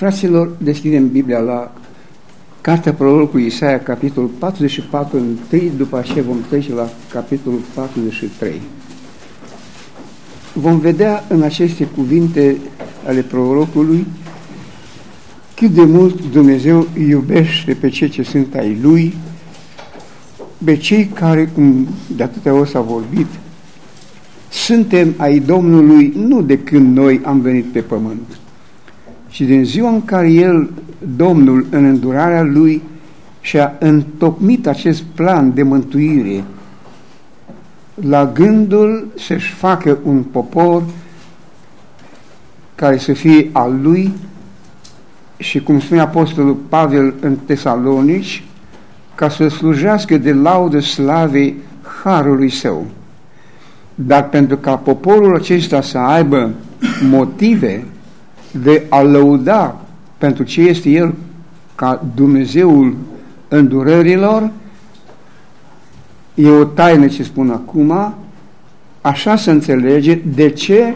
Fraților, deschidem Biblia la Cartea Prorocului Isaia, capitolul 44, întâi, după aceea vom trece la capitolul 43. Vom vedea în aceste cuvinte ale prorocului cât de mult Dumnezeu iubește pe cei ce sunt ai Lui, pe cei care, cum de atâtea ori s-a vorbit, suntem ai Domnului nu de când noi am venit pe pământ, ci din ziua în care El, Domnul, în îndurarea Lui, și-a întocmit acest plan de mântuire la gândul să-și facă un popor care să fie al Lui și, cum spune Apostolul Pavel în Tesalonici, ca să slujească de laudă slavei Harului Său. Dar pentru ca poporul acesta să aibă motive de a lăuda pentru ce este El ca Dumnezeul îndurărilor, e o taină ce spun acum, așa se înțelege de ce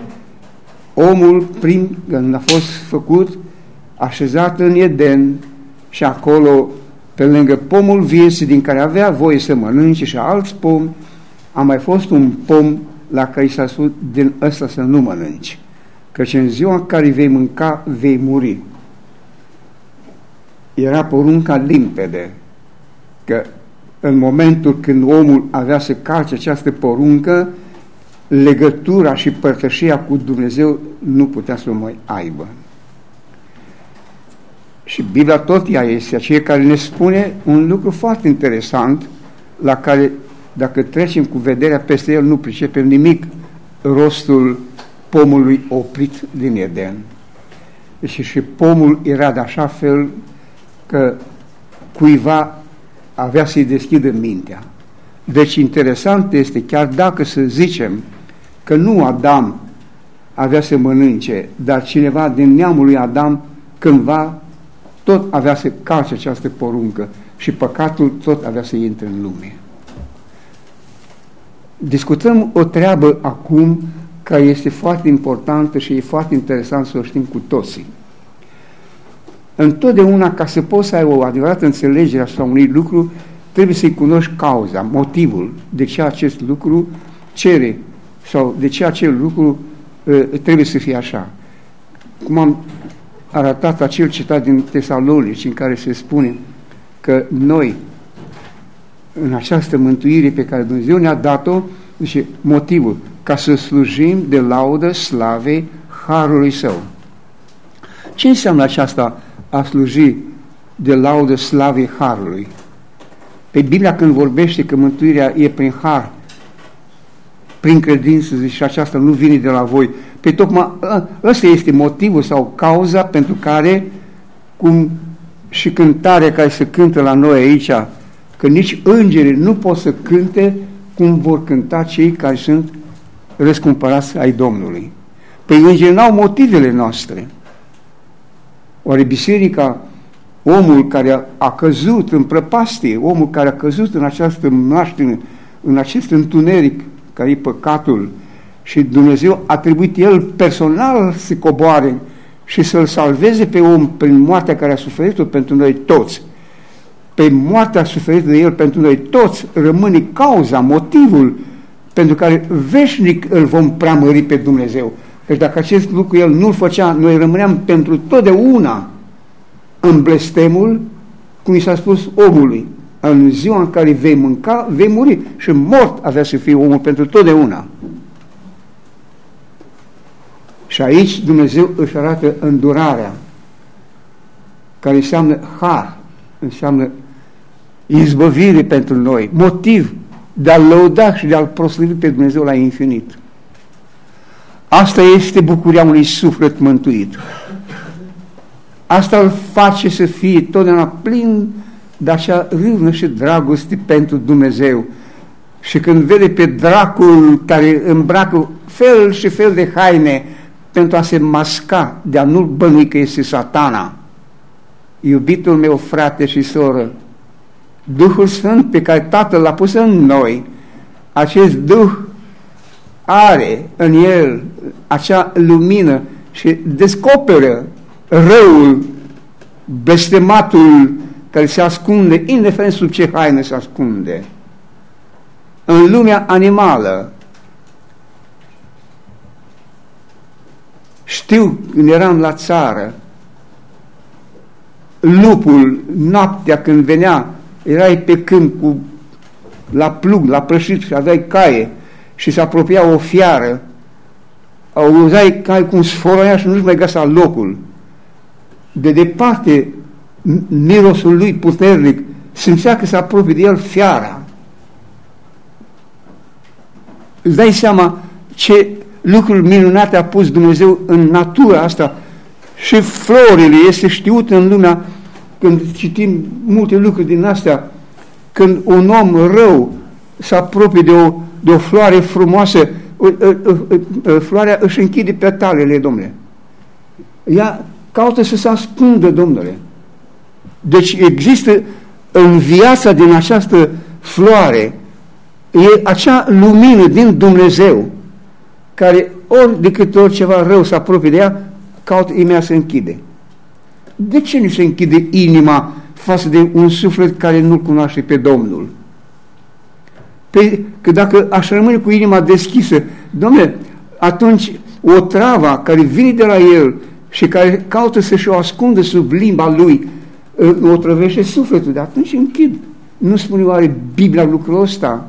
omul prim, când a fost făcut, așezat în Eden și acolo, pe lângă pomul vieții din care avea voie să mănânce și alți pomi, a mai fost un pom la care i s-a spus din ăsta să nu mănânci căci în ziua în care vei mânca, vei muri. Era porunca limpede, că în momentul când omul avea să calce această poruncă, legătura și părtășia cu Dumnezeu nu putea să o mai aibă. Și Biblia tot ea este aceea care ne spune un lucru foarte interesant, la care, dacă trecem cu vederea peste el, nu pricepem nimic rostul pomului oprit din Eden. Deci și pomul era de așa fel că cuiva avea să-i deschidă mintea. Deci interesant este, chiar dacă să zicem că nu Adam avea să mănânce, dar cineva din neamul lui Adam cândva tot avea să calce această poruncă și păcatul tot avea să intre în lume. Discutăm o treabă acum care este foarte importantă și e foarte interesant să o știm cu toții. Întotdeauna, ca să poți să ai o adevărată înțelegere asupra unui lucru, trebuie să-i cunoști cauza, motivul de ce acest lucru cere sau de ce acel lucru uh, trebuie să fie așa. Cum am arătat acel citat din Tesalonici în care se spune că noi, în această mântuire pe care Dumnezeu ne-a dat-o, zice, motivul, ca să slujim de laudă slavei Harului Său. Ce înseamnă aceasta a sluji de laudă slavei Harului? Pe Biblia când vorbește că mântuirea e prin Har, prin credință, zice, și aceasta nu vine de la voi. Pe tocmai ă, ăsta este motivul sau cauza pentru care, cum și cântarea care se cântă la noi aici, că nici îngerii nu pot să cânte cum vor cânta cei care sunt răscumpărați ai Domnului. Păi îngerii n-au motivele noastre. Oare biserica, omul care a căzut în prăpastie, omul care a căzut în această naștere, în acest întuneric care e păcatul și Dumnezeu a trebuit El personal să coboare și să-L salveze pe om prin moartea care a suferit-o pentru noi toți. Pe moartea suferită de El pentru noi toți rămâne cauza, motivul pentru care veșnic îl vom preamări pe Dumnezeu. Deci dacă acest lucru el nu-l făcea, noi rămâneam pentru totdeauna în blestemul, cum i s-a spus omului, în ziua în care vei mânca, vei muri și mort avea să fie omul pentru totdeauna. Și aici Dumnezeu își arată îndurarea, care înseamnă har, înseamnă izbăvire pentru noi, motiv de a lăuda și de a-L proslăvi pe Dumnezeu la infinit. Asta este bucuria unui suflet mântuit. Asta îl face să fie totdeauna plin de acea râvnă și dragoste pentru Dumnezeu. Și când vede pe dracul care îmbracă fel și fel de haine pentru a se masca, de a nu bănui că este satana, iubitul meu frate și soră, Duhul Sfânt pe care Tatăl l-a pus în noi, acest Duh are în el acea lumină și descoperă răul blestematul care se ascunde, indiferent sub ce haine se ascunde. În lumea animală, știu când eram la țară, lupul, noaptea când venea, erai pe câmp cu, la plug, la prășit și aveai caie și se apropia o fiară, auzeai cai cum sforoia și nu-și mai găsa locul. De departe, mirosul lui puternic simțea că se apropie de el fiara. Îți dai seama ce lucruri minunate a pus Dumnezeu în natura asta și florile este știut în lumea când citim multe lucruri din astea, când un om rău se apropie de o, de o floare frumoasă, floarea își închide petalele, domnule. Ea caută să se ascundă, domnule. Deci există în viața din această floare e acea lumină din Dumnezeu care ori de câte ori ceva rău se apropie de ea, caută imediat să închide. De ce nu se închide inima față de un suflet care nu-L cunoaște pe Domnul? Pe, că dacă aș rămâne cu inima deschisă, domnule, atunci o trava care vine de la El și care caută să-și o ascundă sub limba Lui, o trăvește sufletul, de atunci închid. Nu spune oare Biblia lucrul ăsta?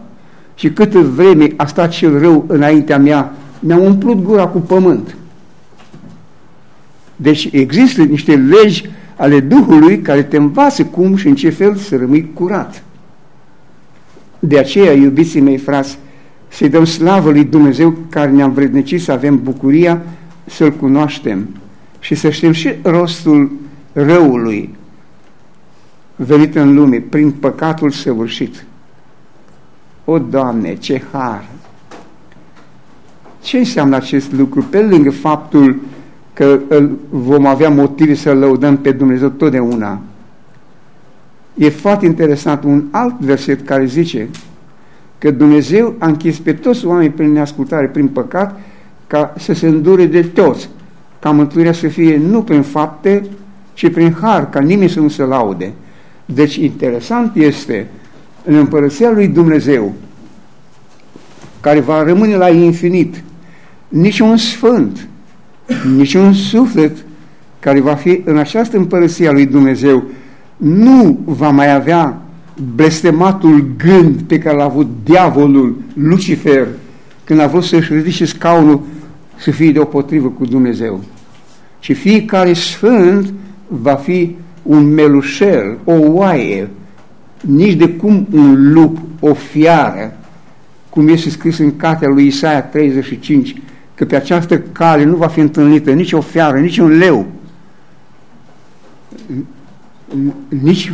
Și câtă vreme a stat cel rău înaintea mea, mi-a umplut gura cu pământ. Deci există niște legi ale Duhului care te învață cum și în ce fel să rămâi curat. De aceea, iubiții mei frați, să-i dăm slavă lui Dumnezeu care ne-a învrednicit să avem bucuria să-L cunoaștem și să știm și rostul răului venit în lume prin păcatul săvârșit. O, Doamne, ce har! Ce înseamnă acest lucru? Pe lângă faptul că vom avea motive să lăudăm pe Dumnezeu totdeauna. E foarte interesant un alt verset care zice că Dumnezeu a închis pe toți oamenii prin neascultare, prin păcat, ca să se îndure de toți, ca mântuirea să fie nu prin fapte, ci prin har, ca nimeni să nu se laude. Deci interesant este în împărăția lui Dumnezeu, care va rămâne la infinit, niciun sfânt, niciun suflet care va fi în această împărăție a lui Dumnezeu nu va mai avea blestematul gând pe care l-a avut diavolul, Lucifer, când a vrut să-și ridice scaunul să fie deopotrivă cu Dumnezeu. Și fiecare sfânt va fi un melușel, o oaie, nici de cum un lup, o fiară, cum este scris în cartea lui Isaia 35, că pe această cale nu va fi întâlnită nici o fiară, nici un leu, nici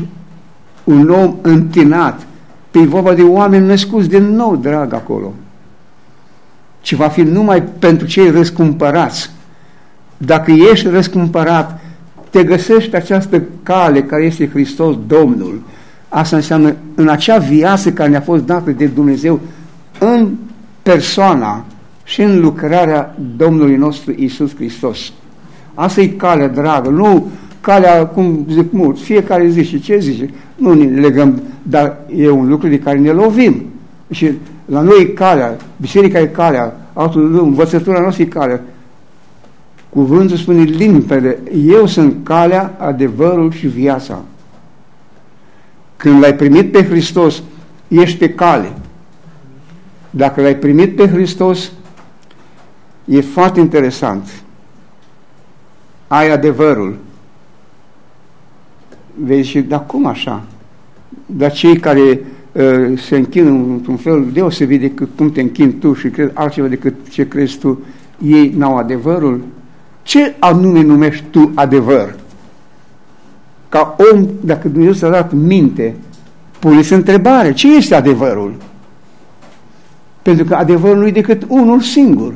un om întinat, pe vorba de oameni născuți de nou, drag, acolo, ci va fi numai pentru cei răscumpărați. Dacă ești răscumpărat, te găsești pe această cale care este Hristos Domnul. Asta înseamnă în acea viață care ne-a fost dată de Dumnezeu în persoana și în lucrarea Domnului nostru Isus Hristos. Asta e calea dragă, nu calea, cum zic mulți, fiecare zice ce zice, nu ne legăm, dar e un lucru de care ne lovim. Și la noi e calea, biserica e calea, altul, învățătura noastră e calea. Cuvântul spune limpede, eu sunt calea, adevărul și viața. Când l-ai primit pe Hristos, ești pe cale. Dacă l-ai primit pe Hristos, E foarte interesant. Ai adevărul. Vezi și, dar cum așa? Dar cei care uh, se închin într-un fel deosebit decât cum te închin tu și cred altceva decât ce crezi tu, ei n-au adevărul? Ce anume numești tu adevăr? Ca om, dacă Dumnezeu s-a dat minte, pune întrebare, ce este adevărul? Pentru că adevărul nu e decât unul singur.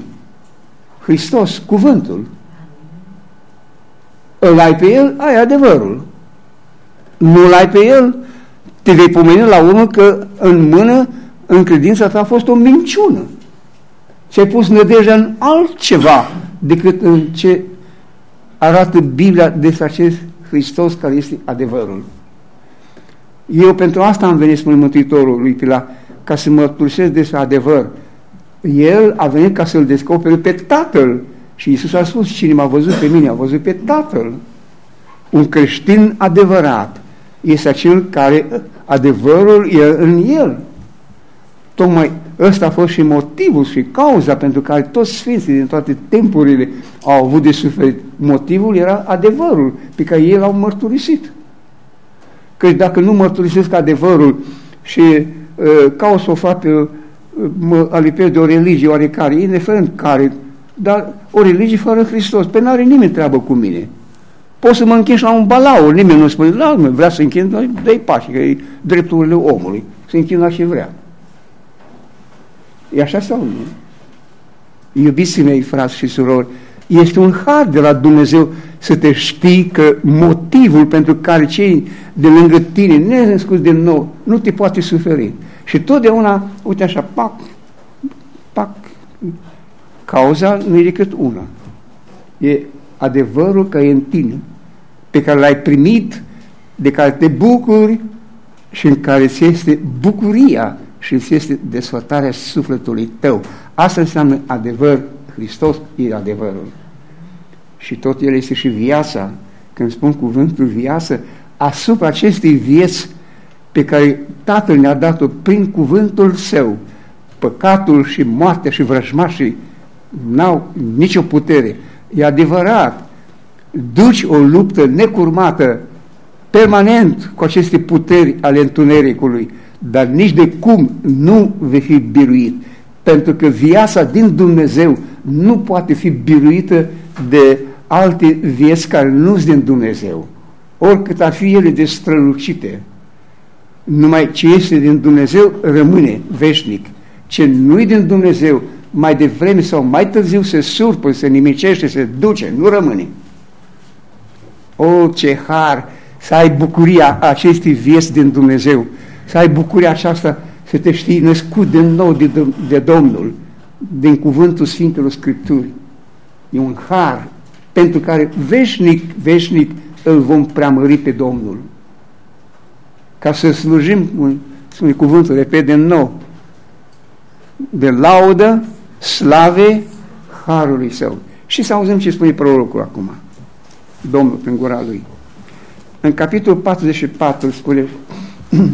Hristos, cuvântul. Îl ai pe el, ai adevărul. Nu-l ai pe el, te vei pomeni la urmă că în mână, în credința ta a fost o minciună. Ți-ai pus nădejdea în altceva decât în ce arată Biblia despre acest Hristos care este adevărul. Eu pentru asta am venit, spune Mântuitorul lui Pila, ca să mărturisesc despre adevăr. El a venit ca să-L descopere pe Tatăl. Și Iisus a spus, cine m-a văzut pe mine, a văzut pe Tatăl. Un creștin adevărat este acel care adevărul e în el. Tocmai ăsta a fost și motivul și cauza pentru care toți sfinții din toate tempurile au avut de suferit. Motivul era adevărul pe care ei l-au mărturisit. Că dacă nu mărturisesc adevărul și uh, caut să o fac uh, mă alipesc de o religie oarecare, indiferent care, dar o religie fără Hristos, pe n-are nimeni treabă cu mine. Poți să mă închin la un balaur, nimeni nu spune, la vrea să închin, dă-i pași, că e drepturile omului, să închin la ce vrea. E așa sau nu? Iubiții mei, frați și surori, este un har de la Dumnezeu să te știi că motivul pentru care cei de lângă tine, nenăscuți de nou, nu te poate suferi. Și totdeauna, uite așa, pac, pac, cauza nu e decât una. E adevărul că e în tine, pe care l-ai primit, de care te bucuri și în care ți este bucuria și ți este desfătarea sufletului tău. Asta înseamnă adevăr, Hristos e adevărul. Și tot El este și viața. Când spun cuvântul viață, asupra acestei vieți pe care Tatăl ne-a dat-o prin cuvântul Său, păcatul și moartea și vrăjmașii n-au nicio putere. E adevărat, duci o luptă necurmată permanent cu aceste puteri ale întunericului, dar nici de cum nu vei fi biruit, pentru că viața din Dumnezeu nu poate fi biruită de alte vieți care nu sunt din Dumnezeu, oricât ar fi ele de strălucite. Numai ce este din Dumnezeu rămâne veșnic. Ce nu-i din Dumnezeu, mai devreme sau mai târziu se surpă, se nimicește, se duce, nu rămâne. O, ce har să ai bucuria acestei vieți din Dumnezeu, să ai bucuria aceasta să te știi născut din nou de, de Domnul, din cuvântul Sfintelor Scripturi. E un har pentru care veșnic, veșnic îl vom preamări pe Domnul. Ca să slujim, spune cuvântul, repede din nou, de laudă, slave, harului său. Și să auzim ce spune prorocul acum, Domnul prin gura lui. În capitolul 44 spune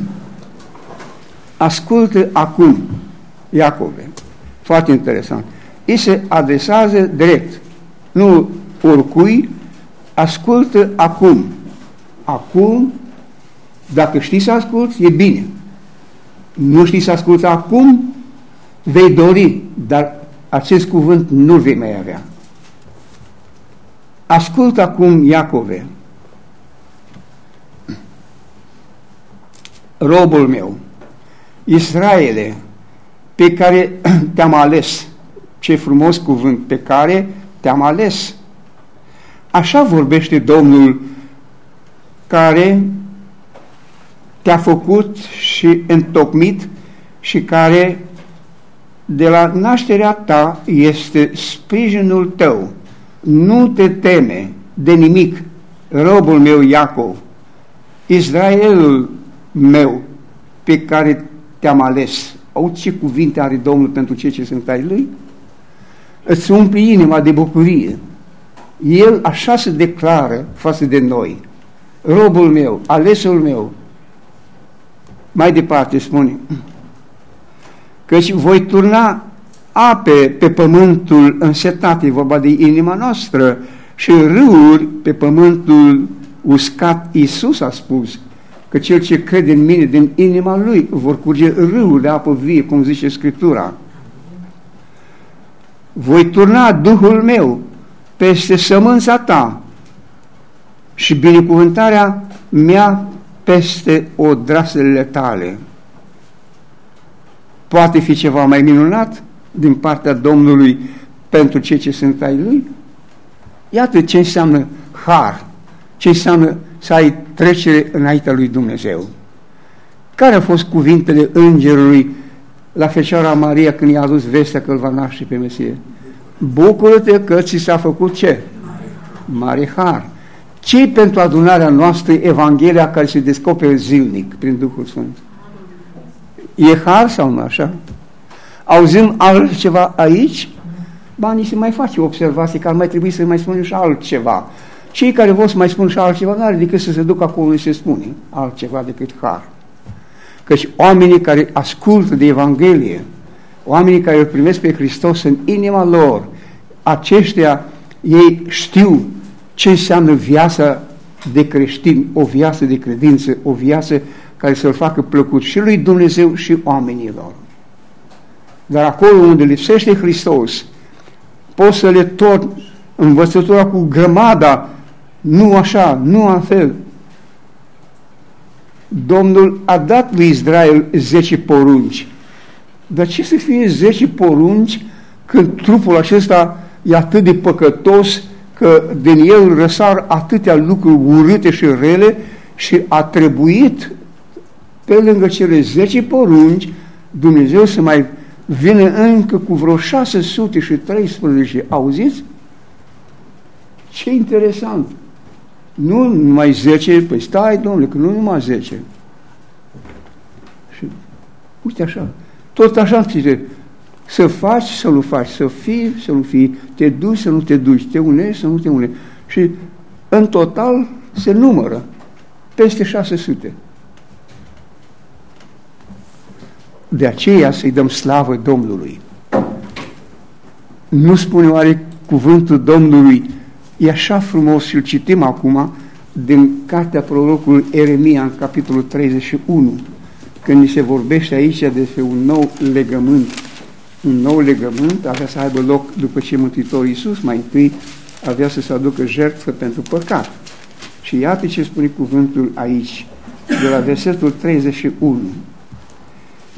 Ascultă acum, Iacove. Foarte interesant. Îi se adresează direct. Nu oricui, ascultă acum. Acum, dacă știi să asculți, e bine. Nu știi să asculți acum, vei dori, dar acest cuvânt nu vei mai avea. Ascultă acum, Iacove, robul meu, Israele, pe care te-am ales, ce frumos cuvânt, pe care te-am ales. Așa vorbește Domnul care te-a făcut și întocmit și care de la nașterea ta este sprijinul tău. Nu te teme de nimic, robul meu Iacov, Israelul meu pe care te-am ales. Auzi ce cuvinte are Domnul pentru cei ce sunt ai Lui? Îți umpli inima de bucurie. El așa se declară față de noi. Robul meu, alesul meu. Mai departe spune, căci voi turna ape pe pământul însetat, e vorba de inima noastră, și râuri pe pământul uscat. Iisus a spus, că cel ce crede în mine din inima lui vor curge râuri de apă vie, cum zice Scriptura. Voi turna Duhul meu peste sămânța ta și binecuvântarea mea peste odraselele tale. Poate fi ceva mai minunat din partea Domnului pentru cei ce sunt ai Lui? Iată ce înseamnă har, ce înseamnă să ai trecere înaintea lui Dumnezeu. Care au fost cuvintele îngerului la Fecioara Maria când i-a adus vestea că îl va naște pe Mesie? Bucură-te că ți s-a făcut ce? Mare har. Ce pentru adunarea noastră Evanghelia care se descoperă zilnic prin Duhul Sfânt? E har sau nu așa? Auzim altceva aici? Ba, ni se mai face observație că ar mai trebui să mai spunem și altceva. Cei care vor să mai spun și altceva, nu are decât să se ducă acolo și se spune altceva decât har. Căci oamenii care ascultă de Evanghelie, oamenii care îl primesc pe Hristos în inima lor, aceștia, ei știu ce înseamnă viața de creștin, o viață de credință, o viață care să-l facă plăcut și lui Dumnezeu și oamenilor. Dar acolo unde lipsește Hristos, poți să le tot învățătura cu grămada, nu așa, nu altfel. Domnul a dat lui Israel zece porunci. Dar ce să fie zece porunci când trupul acesta e atât de păcătos că din el răsar atâtea lucruri urâte și rele și a trebuit pe lângă cele zece porunci Dumnezeu să mai vine încă cu vreo 613. Auziți? Ce interesant! Nu numai 10, păi stai, domnule, că nu numai 10. Și uite așa, tot așa zice, să faci, să nu faci, să fii, să nu fii, te duci, să nu te duci, te unești, să nu te unești. Și în total se numără peste 600. De aceea să-i dăm slavă Domnului. Nu spune oare cuvântul Domnului, e așa frumos și îl citim acum din cartea prorocului Eremia în capitolul 31, când ni se vorbește aici despre un nou legământ. Un nou legământ avea să aibă loc după ce Mântuitorul Iisus mai întâi avea să se aducă jertfă pentru păcat. Și iată ce spune cuvântul aici, de la versetul 31.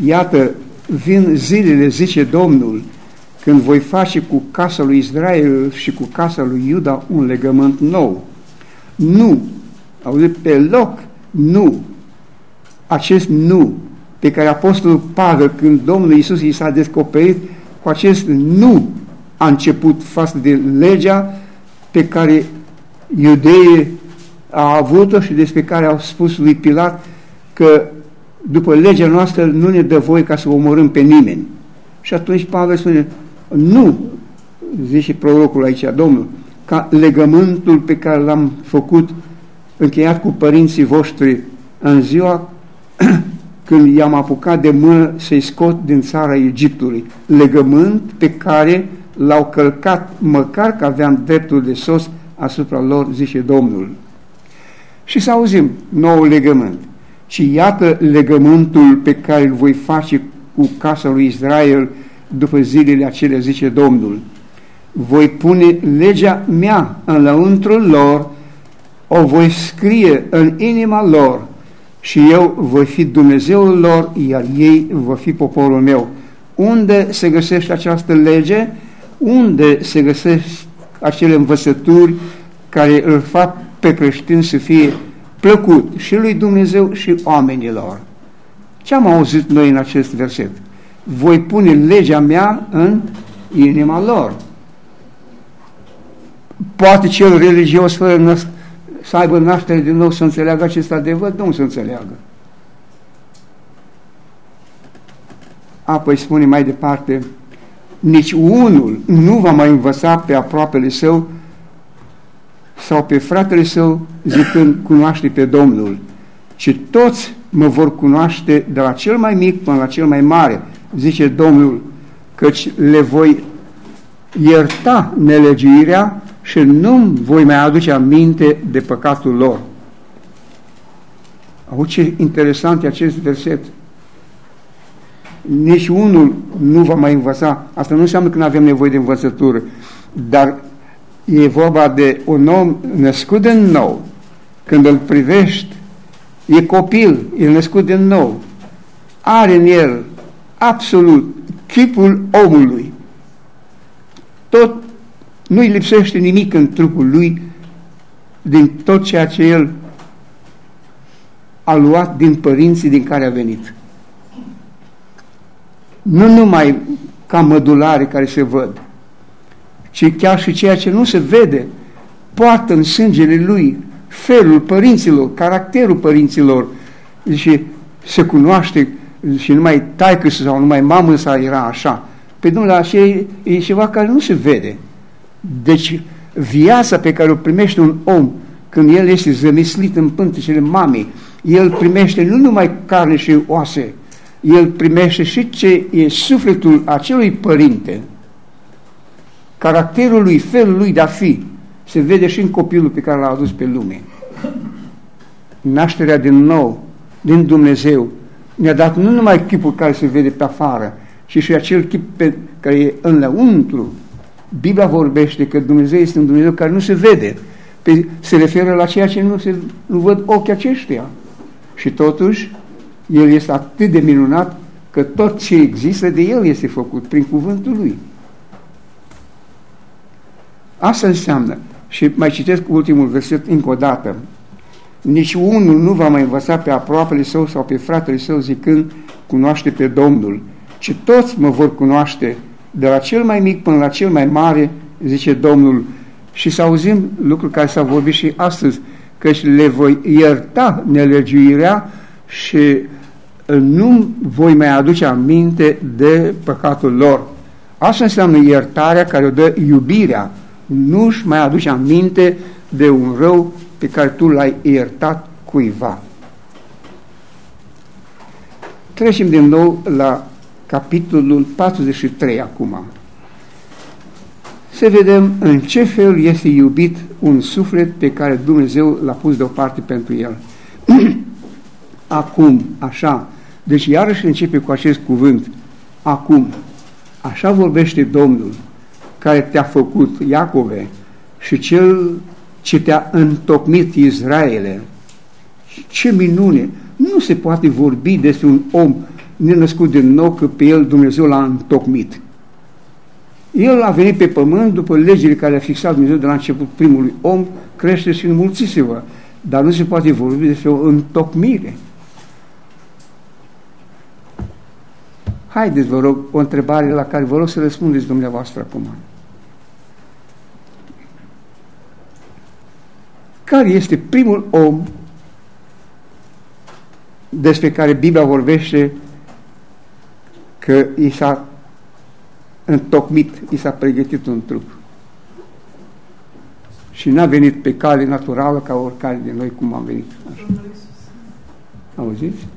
Iată, vin zilele, zice Domnul, când voi face cu casa lui Israel și cu casa lui Iuda un legământ nou. Nu, auzit, pe loc, nu. Acest nu pe care Apostolul Pavel, când Domnul Iisus i s-a descoperit, cu acest nu a început față de legea pe care iudeii au avut-o și despre care au spus lui Pilat că după legea noastră nu ne dă voie ca să omorâm pe nimeni. Și atunci Pavel spune, nu, zice prorocul aici, Domnul, ca legământul pe care l-am făcut, încheiat cu părinții voștri în ziua când i-am apucat de mână să-i scot din țara Egiptului. Legământ pe care l-au călcat, măcar că aveam dreptul de sos asupra lor, zice Domnul. Și să auzim nou legământ ci iată legământul pe care îl voi face cu casa lui Israel după zilele acelea, zice Domnul. Voi pune legea mea în lăuntrul lor, o voi scrie în inima lor și eu voi fi Dumnezeul lor, iar ei vor fi poporul meu. Unde se găsește această lege? Unde se găsește acele învățături care îl fac pe creștin să fie plăcut și lui Dumnezeu și oamenilor. Ce am auzit noi în acest verset? Voi pune legea mea în inima lor. Poate cel religios fără să aibă naștere din nou să înțeleagă acest adevăr? Nu să înțeleagă. Apoi spune mai departe, nici unul nu va mai învăța pe aproapele său sau pe fratele său zicând cunoaște pe Domnul, ci toți mă vor cunoaște de la cel mai mic până la cel mai mare, zice Domnul, căci le voi ierta nelegiuirea și nu voi mai aduce aminte de păcatul lor. Au ce interesant e acest verset. Nici unul nu va mai învăța. Asta nu înseamnă că nu avem nevoie de învățătură, dar e vorba de un om născut din nou. Când îl privești, e copil, e născut din nou. Are în el absolut chipul omului. Tot nu-i lipsește nimic în trupul lui din tot ceea ce el a luat din părinții din care a venit. Nu numai ca mădulare care se văd, ci chiar și ceea ce nu se vede, poartă în sângele lui felul părinților, caracterul părinților și se cunoaște și numai taică sau numai mamă sa era așa. Pe Dumnezeu așa e, e ceva care nu se vede. Deci viața pe care o primește un om când el este zămislit în pântecele mamei, el primește nu numai carne și oase, el primește și ce e sufletul acelui părinte, caracterul lui, felul lui de a fi, se vede și în copilul pe care l-a adus pe lume. Nașterea din nou, din Dumnezeu, ne-a dat nu numai chipul care se vede pe afară, ci și acel chip pe care e înăuntru. Biblia vorbește că Dumnezeu este un Dumnezeu care nu se vede, pe, se referă la ceea ce nu, se, nu văd ochii aceștia. Și totuși, El este atât de minunat că tot ce există de El este făcut prin cuvântul Lui. Asta înseamnă, și mai citesc ultimul verset încă o dată, nici unul nu va mai învăța pe aproapele său sau pe fratele său zicând, cunoaște pe Domnul, ci toți mă vor cunoaște, de la cel mai mic până la cel mai mare, zice Domnul. Și să auzim lucrul care s-a vorbit și astăzi, că le voi ierta nelegiuirea și nu voi mai aduce aminte de păcatul lor. Asta înseamnă iertarea care o dă iubirea. Nu-și mai aduce aminte de un rău pe care tu l-ai iertat cuiva. Trecem din nou la capitolul 43 acum. Să vedem în ce fel este iubit un suflet pe care Dumnezeu l-a pus deoparte pentru el. acum, așa, deci iarăși începe cu acest cuvânt, acum, așa vorbește Domnul, care te-a făcut, Iacove, și cel ce te-a întocmit Israele. Ce minune! Nu se poate vorbi despre un om nenăscut din nou că pe el Dumnezeu l-a întocmit. El a venit pe pământ după legile care a fixat Dumnezeu de la început primului om, crește și înmulțiți-vă. Dar nu se poate vorbi despre o întocmire. Haideți, vă rog, o întrebare la care vă rog să răspundeți dumneavoastră acum. Care este primul om despre care Biblia vorbește că i s-a întocmit, i s-a pregătit un trup. Și n-a venit pe cale naturală ca oricare din noi cum am venit. Așa. Auziți?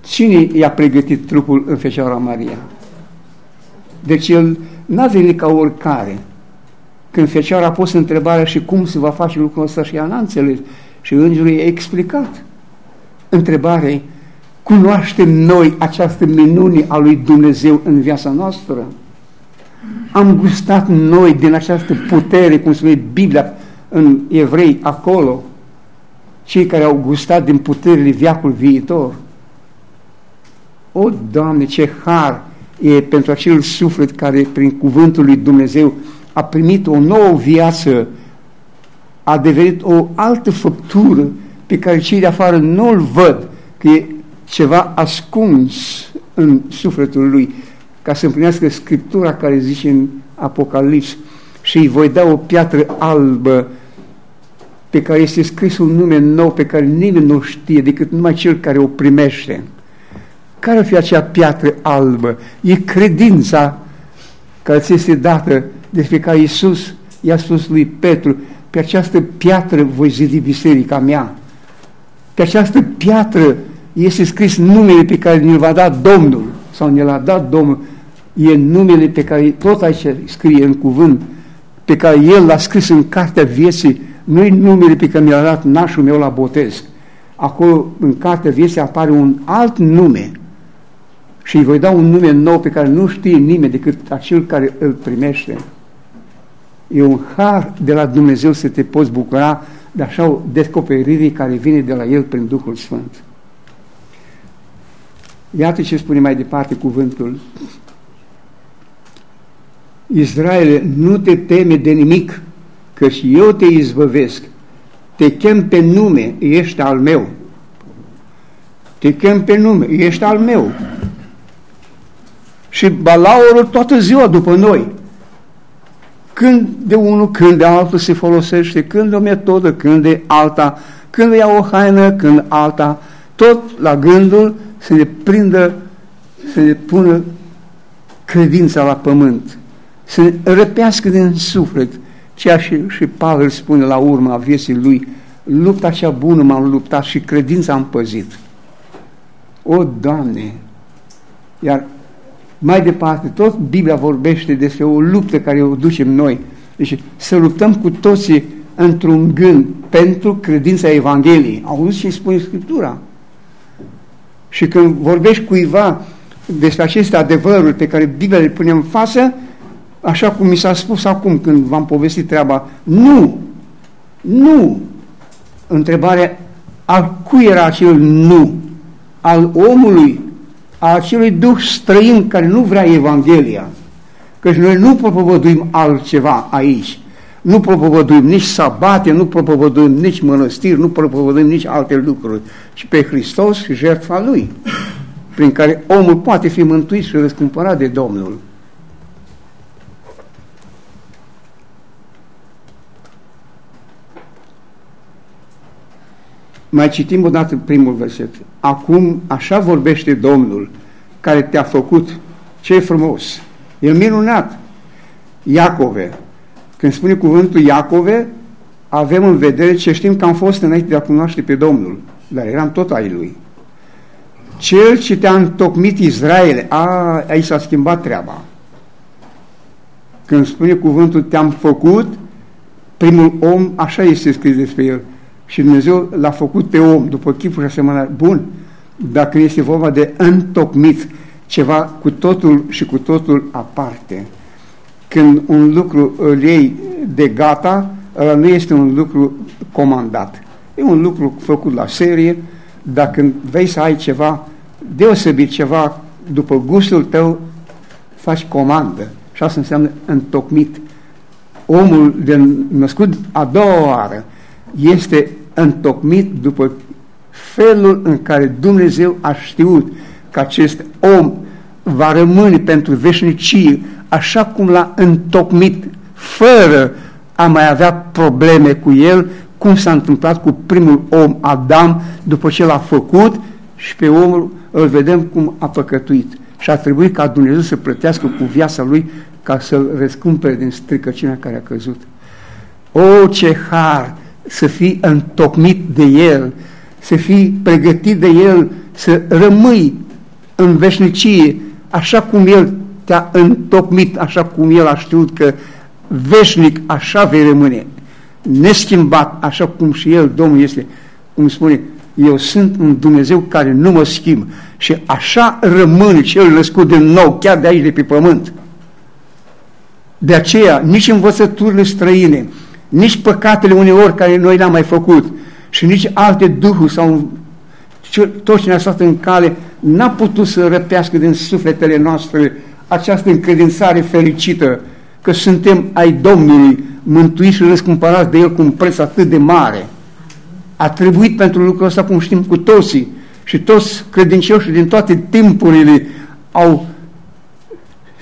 Cine i-a pregătit trupul în Fecioara Maria? Deci el n-a venit ca oricare. Când Fecioara a pus întrebarea și cum se va face lucrul ăsta și ea n-a înțeles. Și îngerul i-a explicat. Întrebarea cunoaștem noi această minune a lui Dumnezeu în viața noastră? Am gustat noi din această putere, cum spune Biblia în evrei acolo, cei care au gustat din puterile viacul viitor. O, Doamne, ce har e pentru acel suflet care prin cuvântul lui Dumnezeu a primit o nouă viață, a devenit o altă făptură pe care cei de afară nu-l văd, că e ceva ascuns în sufletul lui, ca să împlinească Scriptura care zice în Apocalips și îi voi da o piatră albă pe care este scris un nume nou pe care nimeni nu știe decât numai cel care o primește. Care ar fi acea piatră albă? E credința care ți este dată despre care Iisus i-a spus lui Petru, pe această piatră voi zidi biserica mea. Pe această piatră este scris numele pe care ne va da Domnul, sau ne l-a dat Domnul, e numele pe care tot aici scrie în cuvânt, pe care El l-a scris în cartea vieții, nu e numele pe care mi-a dat nașul meu la botez. Acolo, în cartea vieții, apare un alt nume și îi voi da un nume nou pe care nu știe nimeni decât acel care îl primește. E un har de la Dumnezeu să te poți bucura de așa o descoperire care vine de la El prin Duhul Sfânt. Iată ce spune mai departe cuvântul. Israel, nu te teme de nimic, că și eu te izbăvesc. Te chem pe nume, ești al meu. Te chem pe nume, ești al meu. Și balaurul toată ziua după noi. când de unul, când de altul se folosește, când de o metodă, când de alta, când ia o haină, când alta, tot la gândul să ne prindă, să ne pună credința la pământ, să ne răpească din suflet, ceea și, și Pavel spune la urma vieții lui, lupta cea bună m-am luptat și credința am păzit. O, Doamne! Iar mai departe, tot Biblia vorbește despre o luptă care o ducem noi. Deci să luptăm cu toții într-un gând pentru credința Evangheliei. Auzi ce spune Scriptura? Și când vorbești cuiva despre aceste adevăruri pe care Biblia le pune în față, așa cum mi s-a spus acum când v-am povestit treaba, nu, nu. Întrebarea, al cui era acel nu? Al omului, a acelui duh străin care nu vrea Evanghelia. Căci noi nu propovăduim altceva aici. Nu propovăduim nici sabate, nu propovăduim nici mănăstiri, nu propovăduim nici alte lucruri, ci pe Hristos și jertfa Lui, prin care omul poate fi mântuit și răscumpărat de Domnul. Mai citim o dată primul verset. Acum așa vorbește Domnul care te-a făcut. Ce frumos! E minunat! Iacove. Când spune cuvântul Iacove, avem în vedere ce știm că am fost înainte de a cunoaște pe Domnul, dar eram tot ai Lui. Cel ce te-a întocmit Israel, a, aici s-a schimbat treaba. Când spune cuvântul te-am făcut, primul om, așa este scris despre el, și Dumnezeu l-a făcut pe om după chipul și asemănare. Bun, dacă este vorba de întocmit ceva cu totul și cu totul aparte. Când un lucru îl iei de gata, ăla nu este un lucru comandat. E un lucru făcut la serie, dacă vei să ai ceva deosebit, ceva după gustul tău, faci comandă. Și asta înseamnă întocmit. Omul de născut a doua oară este întocmit după felul în care Dumnezeu a știut că acest om va rămâne pentru veșnicie așa cum l-a întocmit fără a mai avea probleme cu el, cum s-a întâmplat cu primul om, Adam, după ce l-a făcut și pe omul îl vedem cum a păcătuit. Și a trebuit ca Dumnezeu să plătească cu viața lui ca să-l răscumpere din stricăciunea care a căzut. O, ce har! să fii întocmit de El, să fii pregătit de El, să rămâi în veșnicie, așa cum El te-a întocmit, așa cum El a știut că veșnic așa vei rămâne, neschimbat, așa cum și El, Domnul, este, cum spune, eu sunt un Dumnezeu care nu mă schimb și așa rămâne cel născut din nou, chiar de aici, de pe pământ. De aceea, nici învățăturile străine, nici păcatele uneori care noi le-am mai făcut și nici alte duhuri sau tot ce ne-a stat în cale n-a putut să răpească din sufletele noastre această încredințare fericită că suntem ai Domnului, mântuiți și răscumpărați de El cu un preț atât de mare. A trebuit pentru lucrul ăsta, cum știm cu toții, și toți credincioșii din toate timpurile au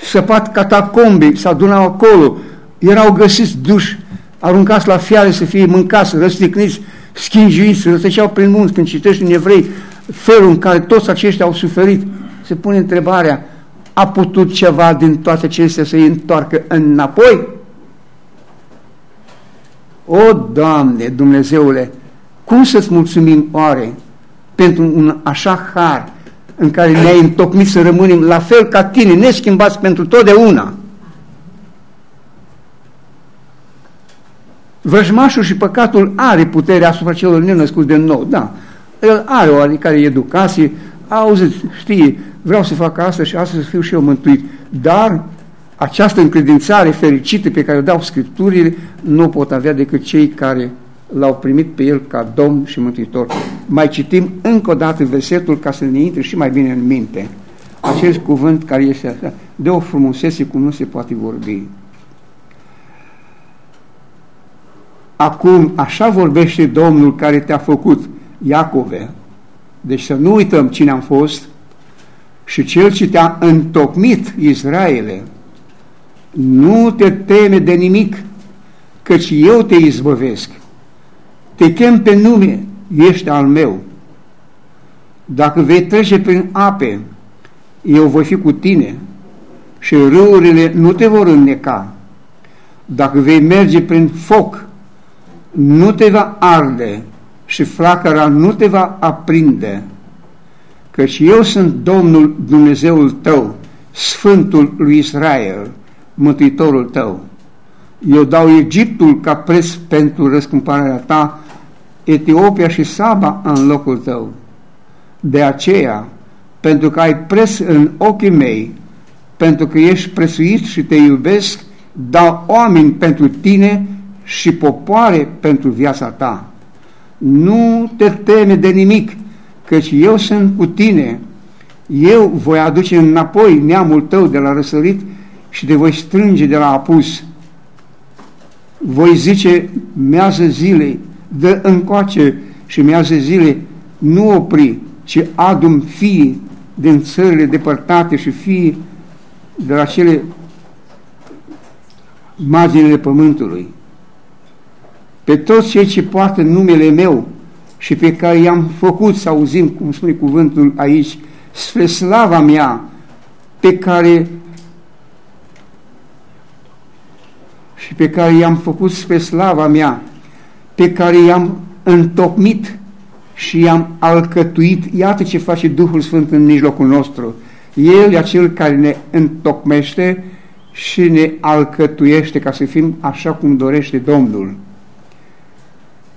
săpat catacombe, s-au adunat acolo, erau găsiți duși aruncați la fiare să fie mâncați, răsticniți, schingiuiți, rătăceau prin munți. Când citești în evrei felul în care toți aceștia au suferit, se pune întrebarea, a putut ceva din toate acestea să-i întoarcă înapoi? O, Doamne, Dumnezeule, cum să-ți mulțumim oare pentru un așa har în care ne-ai întocmit să rămânem la fel ca tine, neschimbați pentru totdeauna? Vrăjmașul și păcatul are putere asupra celor nenăscuți de nou, da. El are o oarecare educație, a auzit, știe, vreau să fac asta și asta să fiu și eu mântuit. Dar această încredințare fericită pe care o dau Scripturile nu pot avea decât cei care l-au primit pe el ca Domn și Mântuitor. Mai citim încă o dată versetul ca să ne intre și mai bine în minte. Acest cuvânt care este așa, de o frumusețe cum nu se poate vorbi. Acum, așa vorbește Domnul care te-a făcut, Iacove. Deci să nu uităm cine am fost și cel ce te-a întocmit, Israele. Nu te teme de nimic, căci eu te izbăvesc. Te chem pe nume, ești al meu. Dacă vei trece prin ape, eu voi fi cu tine și râurile nu te vor înneca. Dacă vei merge prin foc, nu te va arde și flacăra nu te va aprinde, căci eu sunt Domnul Dumnezeul tău, Sfântul lui Israel, Mântuitorul tău. Eu dau Egiptul ca preț pentru răscumpărarea ta, Etiopia și Saba în locul tău. De aceea, pentru că ai pres în ochii mei, pentru că ești presuit și te iubesc, dau oameni pentru tine și popoare pentru viața ta. Nu te teme de nimic, căci eu sunt cu tine. Eu voi aduce înapoi neamul tău de la răsărit și te voi strânge de la apus. Voi zice, mează zilei, dă încoace și mează zile, nu opri, ci adum fii din țările depărtate și fii de la cele marginile pământului. Pe toți cei ce poartă numele meu și pe care i-am făcut să auzim, cum spune cuvântul aici, spre slava mea, pe care și pe care i-am făcut spre slava mea, pe care i-am întocmit și i-am alcătuit. Iată ce face Duhul Sfânt în mijlocul nostru. El e acel care ne întocmește și ne alcătuiește ca să fim așa cum dorește Domnul.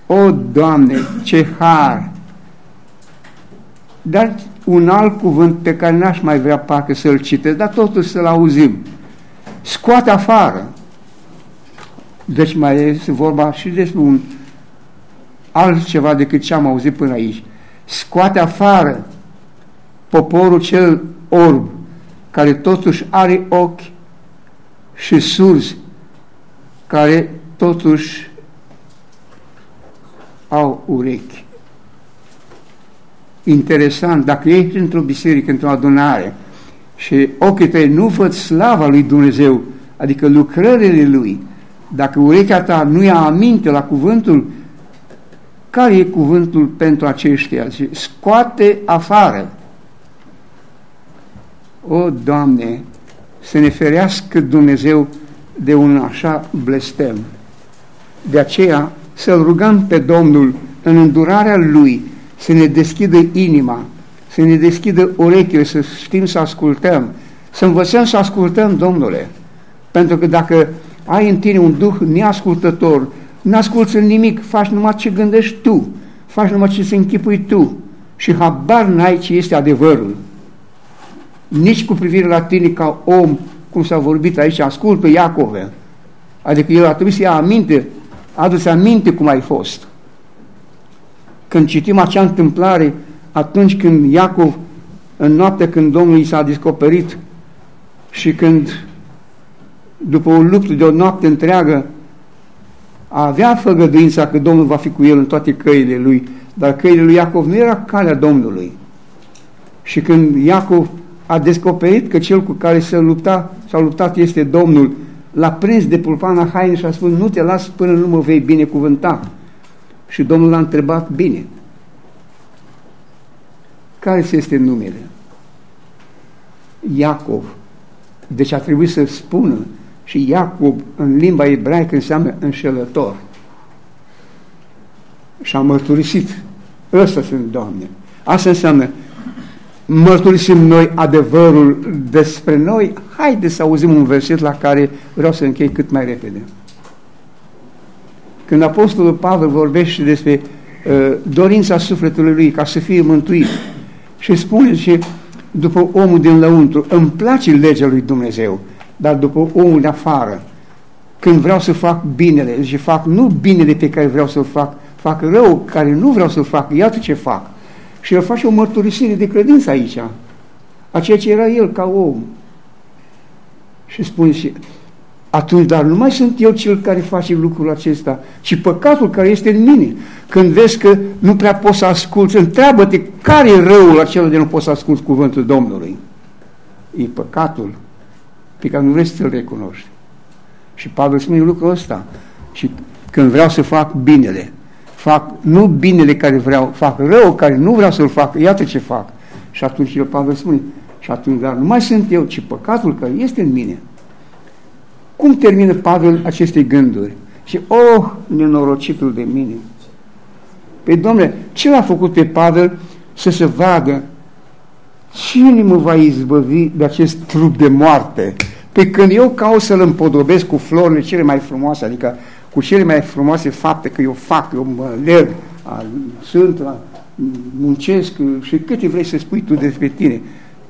O, Doamne, ce har! Dar un alt cuvânt pe care n-aș mai vrea parcă să-l citesc, dar totuși să-l auzim. Scoate afară. Deci mai este vorba și despre un altceva decât ce am auzit până aici. Scoate afară poporul cel orb, care totuși are ochi și surzi, care totuși au urechi. Interesant, dacă ești într-o biserică, într-o adunare și ochii tăi nu văd slava lui Dumnezeu, adică lucrările lui, dacă urechea ta nu ia aminte la cuvântul, care e cuvântul pentru aceștia? Scoate afară. O, Doamne, să ne ferească Dumnezeu de un așa blestem. De aceea să-L rugăm pe Domnul în îndurarea Lui să ne deschidă inima, să ne deschidă urechile, să știm să ascultăm, să învățăm să ascultăm, Domnule. Pentru că dacă ai în tine un duh neascultător, nu asculți nimic, faci numai ce gândești tu, faci numai ce se închipui tu și habar n-ai ce este adevărul. Nici cu privire la tine ca om, cum s-a vorbit aici, ascultă Iacove. Adică el a trebuit să ia aminte adu-ți aminte cum ai fost. Când citim acea întâmplare, atunci când Iacov, în noaptea când Domnul i s-a descoperit și când, după o luptă de o noapte întreagă, avea făgăduința că Domnul va fi cu el în toate căile lui, dar căile lui Iacov nu era calea Domnului. Și când Iacov a descoperit că cel cu care se lupta, s-a luptat este Domnul, l-a prins de pulpana haine și a spus, nu te las până nu mă vei binecuvânta. Și Domnul l-a întrebat, bine, care este numele? Iacov. Deci a trebuit să spună și Iacob în limba ebraică înseamnă înșelător. Și a mărturisit. Ăsta sunt, Doamne. Asta înseamnă mărturisim noi adevărul despre noi, haideți să auzim un verset la care vreau să închei cât mai repede. Când Apostolul Pavel vorbește despre uh, dorința sufletului lui ca să fie mântuit și spune și după omul din lăuntru, îmi place legea lui Dumnezeu, dar după omul de afară, când vreau să fac binele și fac nu binele pe care vreau să-l fac, fac rău care nu vreau să-l fac, iată ce fac. Și el face o mărturisire de credință aici, a ceea ce era el ca om. Și spune și atunci, dar nu mai sunt eu cel care face lucrul acesta, ci păcatul care este în mine. Când vezi că nu prea poți să asculți, întreabă-te care e răul acela de nu poți să asculți cuvântul Domnului. E păcatul pe care nu vrei să-l recunoști. Și Pavel spune lucrul ăsta. Și când vreau să fac binele, fac nu binele care vreau, fac rău care nu vreau să-l fac, iată ce fac. Și atunci el Pavel spune, și atunci, dar nu mai sunt eu, ci păcatul care este în mine. Cum termină Pavel aceste gânduri? Și, oh, nenorocitul de mine! Păi, domnule, ce l-a făcut pe Pavel să se vadă cine mă va izbăvi de acest trup de moarte? Pe când eu caut să-l împodobesc cu florile cele mai frumoase, adică cu cele mai frumoase fapte că eu fac, eu mă lerg, sunt, muncesc și câte vrei să spui tu despre tine.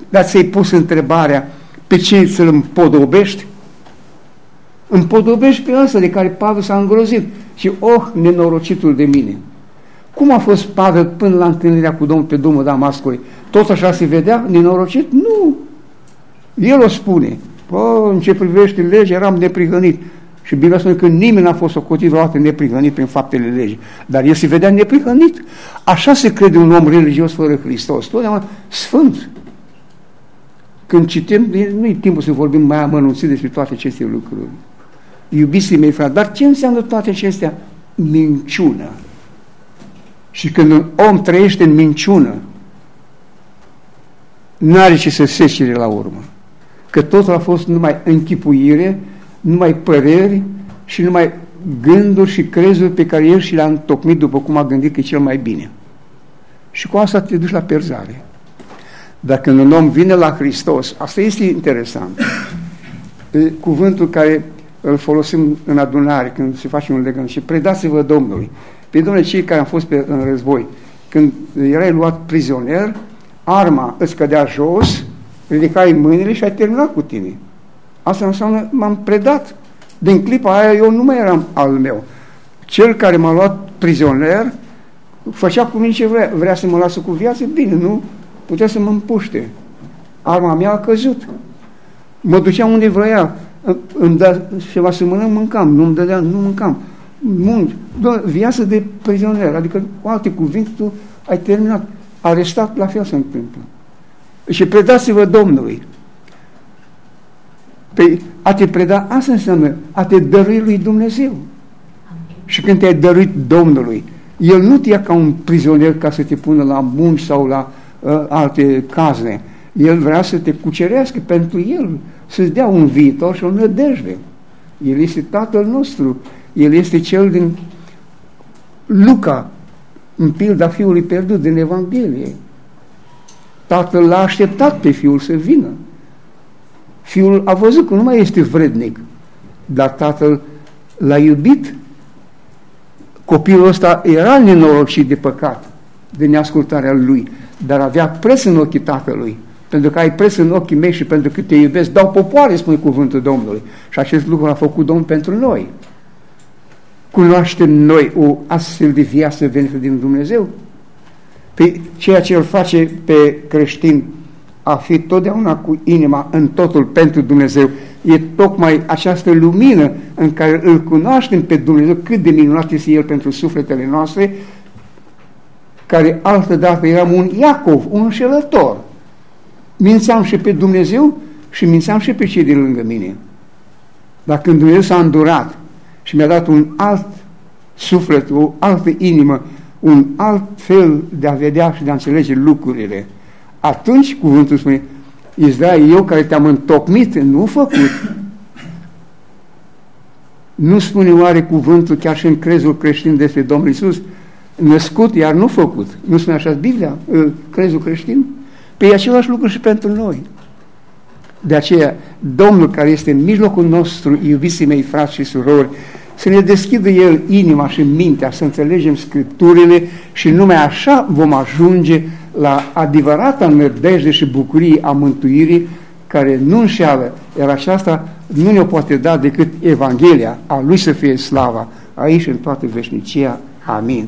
Dar ți-ai pus întrebarea pe ce să-l împodobești? Împodobești pe ăsta de care Pavel s-a îngrozit și oh, nenorocitul de mine. Cum a fost Pavel până la întâlnirea cu Domnul pe drumul Damascului? Tot așa se vedea nenorocit? Nu! El o spune. Pă, în ce privește legea, eram neprihănit. Și Biblia spune că nimeni n-a fost socotit vreodată neprihănit prin faptele legii. Dar el se vedea neprihănit. Așa se crede un om religios fără Hristos. Totdeauna sfânt. Când citim, nu e timpul să vorbim mai amănunțit despre toate aceste lucruri. Iubiții mei, frate, dar ce înseamnă toate acestea? Minciună. Și când un om trăiește în minciună, n-are ce să secere la urmă. Că totul a fost numai închipuire, numai păreri și numai gânduri și crezuri pe care el și le-a întocmit după cum a gândit că e cel mai bine. Și cu asta te duci la perzare. Dacă un om vine la Hristos, asta este interesant. Cuvântul care îl folosim în adunare, când se face un legământ și predați-vă Domnului. Pe domnule, cei care au fost pe, în război, când erai luat prizonier, arma îți cădea jos, ridicai mâinile și ai terminat cu tine. Asta înseamnă, m-am predat. Din clipa aia eu nu mai eram al meu. Cel care m-a luat prizonier făcea cu mine ce vrea. Vrea să mă lasă cu viață? Bine, nu? Putea să mă împuște. Arma mea a căzut. Mă ducea unde vrea. Îmi da ceva să mănânc, mâncam. Nu-mi dădea, nu mâncam. Munci. Viață de prizonier. Adică, cu alte cuvinte, tu ai terminat. Arestat, la fel se întâmplă. Și predați-vă Domnului. Păi a te preda, asta înseamnă a te dărui lui Dumnezeu. Și când te-ai dăruit Domnului, El nu te ia ca un prizonier ca să te pună la munci sau la uh, alte cazne. El vrea să te cucerească pentru El, să-ți dea un viitor și o nădejde. El este Tatăl nostru. El este Cel din Luca, în pilda fiului pierdut din Evanghelie. Tatăl l-a așteptat pe fiul să vină. Fiul a văzut că nu mai este vrednic, dar tatăl l-a iubit. Copilul ăsta era nenorocit de păcat, de neascultarea lui, dar avea preț în ochii tatălui. Pentru că ai preț în ochii mei și pentru că te iubesc, dau popoare, spune cuvântul Domnului. Și acest lucru a făcut Domnul pentru noi. Cunoaștem noi o astfel de viață venită din Dumnezeu? Pe ceea ce îl face pe creștin a fi totdeauna cu inima în totul pentru Dumnezeu. E tocmai această lumină în care îl cunoaștem pe Dumnezeu, cât de minunat este El pentru sufletele noastre, care altădată eram un Iacov, un înșelător. Mințeam și pe Dumnezeu și mințeam și pe cei din lângă mine. Dar când Dumnezeu s-a îndurat și mi-a dat un alt suflet, o altă inimă, un alt fel de a vedea și de a înțelege lucrurile, atunci cuvântul spune, Israel, eu care te-am întocmit, nu făcut. Nu spune oare cuvântul chiar și în crezul creștin despre Domnul Isus, născut, iar nu făcut. Nu spune așa Biblia, crezul creștin? Pe păi același lucru și pentru noi. De aceea, Domnul care este în mijlocul nostru, iubiții mei frați și surori, să ne deschidă El inima și mintea, să înțelegem Scripturile și numai așa vom ajunge la adevărata nădejde și bucurie a mântuirii care nu înșeală, iar aceasta nu ne-o poate da decât Evanghelia, a Lui să fie slava, aici în toată veșnicia. Amin.